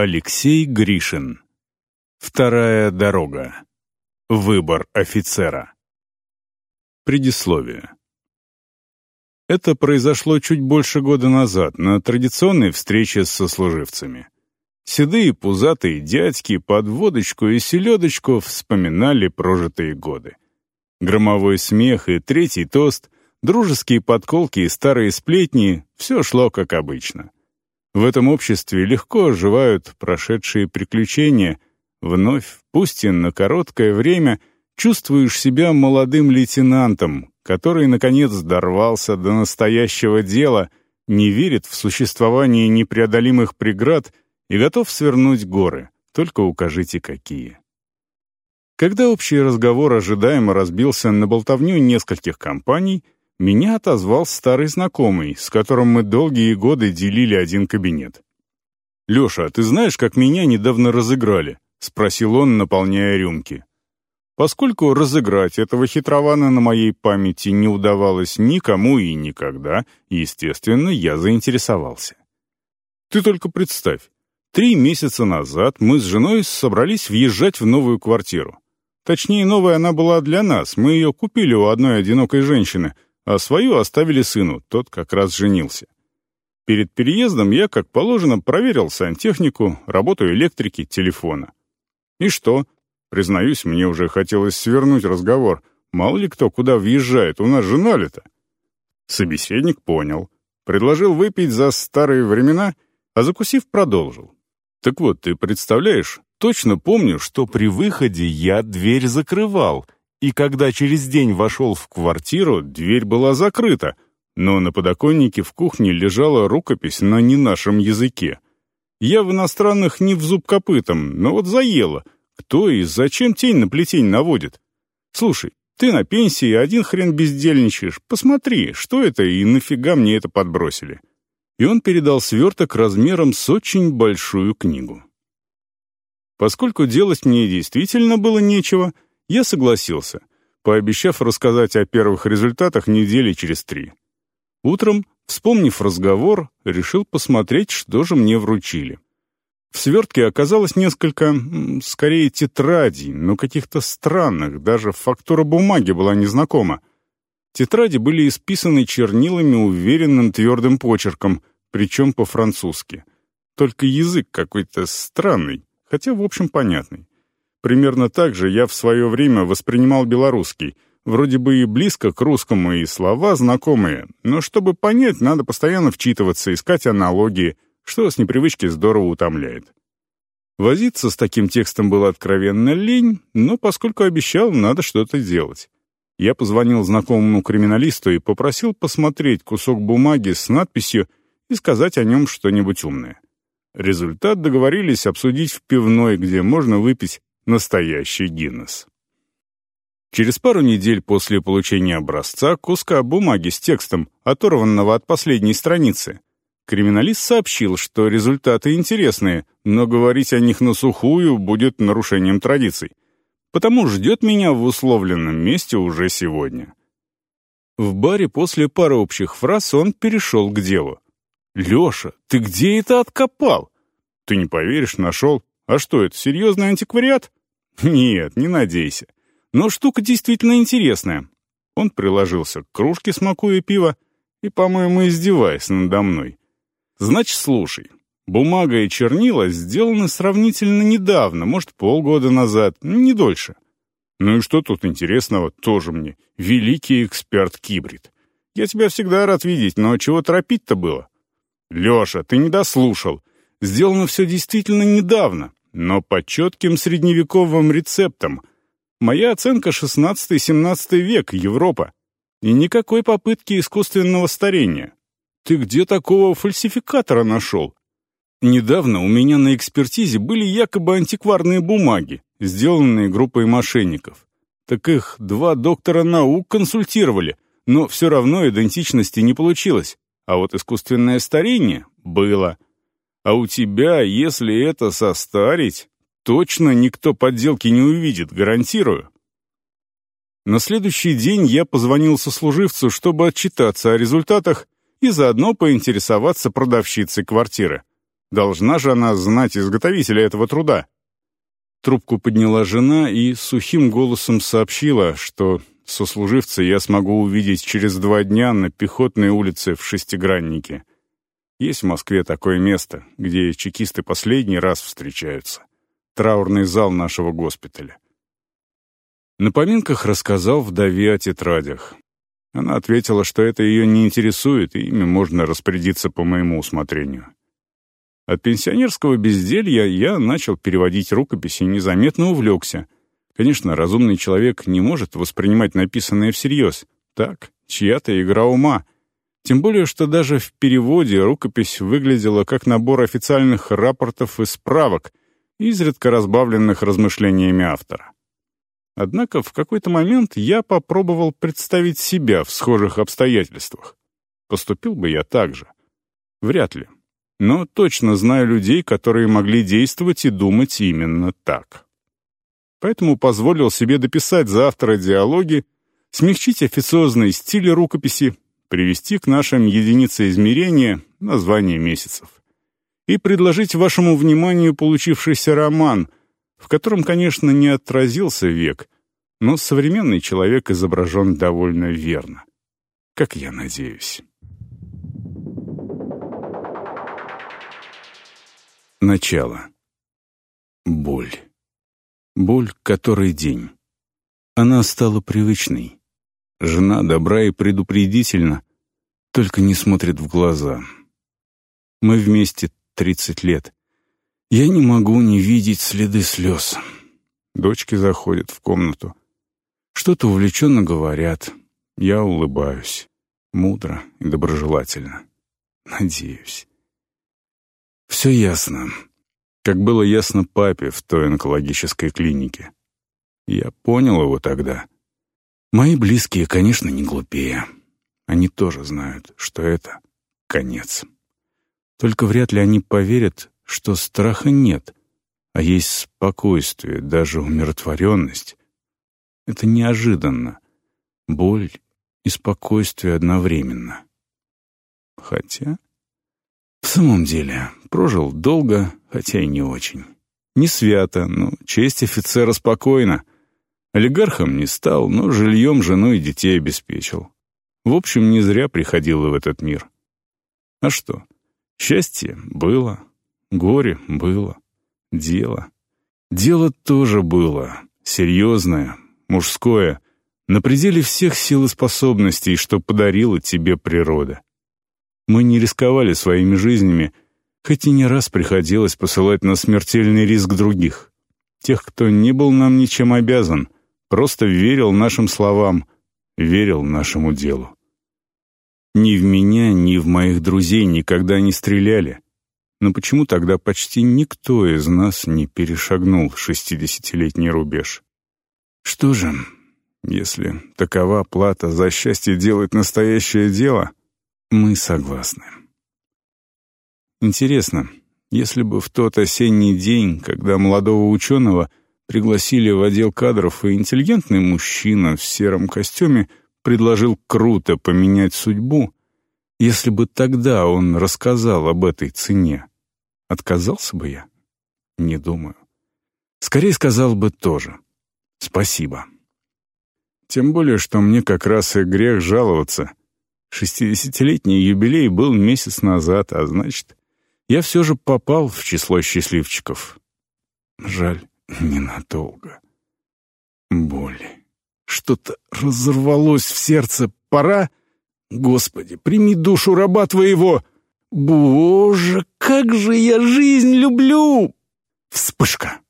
Алексей Гришин. Вторая дорога. Выбор офицера. Предисловие. Это произошло чуть больше года назад, на традиционной встрече с сослуживцами. Седые пузатые дядьки под водочку и селедочку вспоминали прожитые годы. Громовой смех и третий тост, дружеские подколки и старые сплетни — все шло как обычно. В этом обществе легко оживают прошедшие приключения. Вновь, пусть и на короткое время, чувствуешь себя молодым лейтенантом, который, наконец, дорвался до настоящего дела, не верит в существование непреодолимых преград и готов свернуть горы, только укажите какие. Когда общий разговор ожидаемо разбился на болтовню нескольких компаний — меня отозвал старый знакомый, с которым мы долгие годы делили один кабинет. «Леша, ты знаешь, как меня недавно разыграли?» — спросил он, наполняя рюмки. Поскольку разыграть этого хитрована на моей памяти не удавалось никому и никогда, естественно, я заинтересовался. Ты только представь, три месяца назад мы с женой собрались въезжать в новую квартиру. Точнее, новая она была для нас, мы ее купили у одной одинокой женщины — а свою оставили сыну, тот как раз женился. Перед переездом я, как положено, проверил сантехнику, работу электрики, телефона. И что? Признаюсь, мне уже хотелось свернуть разговор. Мало ли кто куда въезжает, у нас жена ли-то? Собеседник понял. Предложил выпить за старые времена, а закусив, продолжил. Так вот, ты представляешь, точно помню, что при выходе я дверь закрывал — и когда через день вошел в квартиру, дверь была закрыта, но на подоконнике в кухне лежала рукопись на не нашем языке. Я в иностранных не в зуб копытом, но вот заело. Кто и зачем тень на плетень наводит? Слушай, ты на пенсии один хрен бездельничаешь. Посмотри, что это и нафига мне это подбросили. И он передал сверток размером с очень большую книгу. Поскольку делать мне действительно было нечего, я согласился, пообещав рассказать о первых результатах недели через три. Утром, вспомнив разговор, решил посмотреть, что же мне вручили. В свертке оказалось несколько, скорее, тетрадей, но каких-то странных, даже фактура бумаги была незнакома. Тетради были исписаны чернилами уверенным твердым почерком, причем по-французски. Только язык какой-то странный, хотя, в общем, понятный. Примерно так же я в свое время воспринимал белорусский. Вроде бы и близко к русскому, и слова знакомые, но чтобы понять, надо постоянно вчитываться, искать аналогии, что с непривычки здорово утомляет. Возиться с таким текстом было откровенно лень, но поскольку обещал, надо что-то делать. Я позвонил знакомому криминалисту и попросил посмотреть кусок бумаги с надписью и сказать о нем что-нибудь умное. Результат договорились обсудить в пивной, где можно выпить Настоящий Гиннес. Через пару недель после получения образца куска бумаги с текстом, оторванного от последней страницы, криминалист сообщил, что результаты интересные, но говорить о них на сухую будет нарушением традиций. Потому ждет меня в условленном месте уже сегодня. В баре после пары общих фраз он перешел к делу. «Леша, ты где это откопал?» «Ты не поверишь, нашел. А что это, серьезный антиквариат?» «Нет, не надейся. Но штука действительно интересная». Он приложился к кружке, смакуя пиво, и, по-моему, издеваясь надо мной. «Значит, слушай. Бумага и чернила сделаны сравнительно недавно, может, полгода назад, не дольше. Ну и что тут интересного, тоже мне. Великий эксперт-кибрид. Я тебя всегда рад видеть, но чего торопить-то было? Леша, ты не дослушал. Сделано все действительно недавно но по четким средневековым рецептам. Моя оценка 16-17 век, Европа. И никакой попытки искусственного старения. Ты где такого фальсификатора нашел? Недавно у меня на экспертизе были якобы антикварные бумаги, сделанные группой мошенников. Так их два доктора наук консультировали, но все равно идентичности не получилось. А вот искусственное старение было. А у тебя, если это состарить, точно никто подделки не увидит, гарантирую. На следующий день я позвонил сослуживцу, чтобы отчитаться о результатах и заодно поинтересоваться продавщицей квартиры. Должна же она знать изготовителя этого труда. Трубку подняла жена и сухим голосом сообщила, что сослуживца я смогу увидеть через два дня на пехотной улице в Шестиграннике. Есть в Москве такое место, где чекисты последний раз встречаются. Траурный зал нашего госпиталя. На поминках рассказал вдове о тетрадях. Она ответила, что это ее не интересует, и ими можно распорядиться по моему усмотрению. От пенсионерского безделья я начал переводить рукописи и незаметно увлекся. Конечно, разумный человек не может воспринимать написанное всерьез. Так, чья-то игра ума. Тем более, что даже в переводе рукопись выглядела как набор официальных рапортов и справок, изредка разбавленных размышлениями автора. Однако в какой-то момент я попробовал представить себя в схожих обстоятельствах. Поступил бы я так же? Вряд ли. Но точно знаю людей, которые могли действовать и думать именно так. Поэтому позволил себе дописать за автора диалоги, смягчить официозный стиль рукописи, привести к нашим единице измерения название месяцев и предложить вашему вниманию получившийся роман, в котором, конечно, не отразился век, но современный человек изображен довольно верно. Как я надеюсь. Начало. Боль. Боль который день. Она стала привычной. Жена добра и предупредительна, только не смотрит в глаза. Мы вместе тридцать лет. Я не могу не видеть следы слез. Дочки заходят в комнату. Что-то увлеченно говорят. Я улыбаюсь. Мудро и доброжелательно. Надеюсь. Все ясно. Как было ясно папе в той онкологической клинике. Я понял его тогда. Мои близкие, конечно, не глупее. Они тоже знают, что это конец. Только вряд ли они поверят, что страха нет, а есть спокойствие, даже умиротворенность. Это неожиданно. Боль и спокойствие одновременно. Хотя... В самом деле, прожил долго, хотя и не очень. Не свято, но честь офицера спокойна. Олигархом не стал, но жильем жену и детей обеспечил. В общем, не зря приходил в этот мир. А что? Счастье было, горе было, дело. Дело тоже было, серьезное, мужское, на пределе всех сил и способностей, что подарила тебе природа. Мы не рисковали своими жизнями, хоть и не раз приходилось посылать на смертельный риск других. Тех, кто не был нам ничем обязан, просто верил нашим словам, верил нашему делу. Ни в меня, ни в моих друзей никогда не стреляли. Но почему тогда почти никто из нас не перешагнул шестидесятилетний рубеж? Что же, если такова плата за счастье делать настоящее дело, мы согласны. Интересно, если бы в тот осенний день, когда молодого ученого пригласили в отдел кадров, и интеллигентный мужчина в сером костюме предложил круто поменять судьбу, если бы тогда он рассказал об этой цене, отказался бы я? Не думаю. Скорее сказал бы тоже. Спасибо. Тем более, что мне как раз и грех жаловаться. Шестидесятилетний юбилей был месяц назад, а значит, я все же попал в число счастливчиков. Жаль, ненадолго. Боль. Что-то разорвалось в сердце. Пора? Господи, прими душу раба твоего! Боже, как же я жизнь люблю! Вспышка.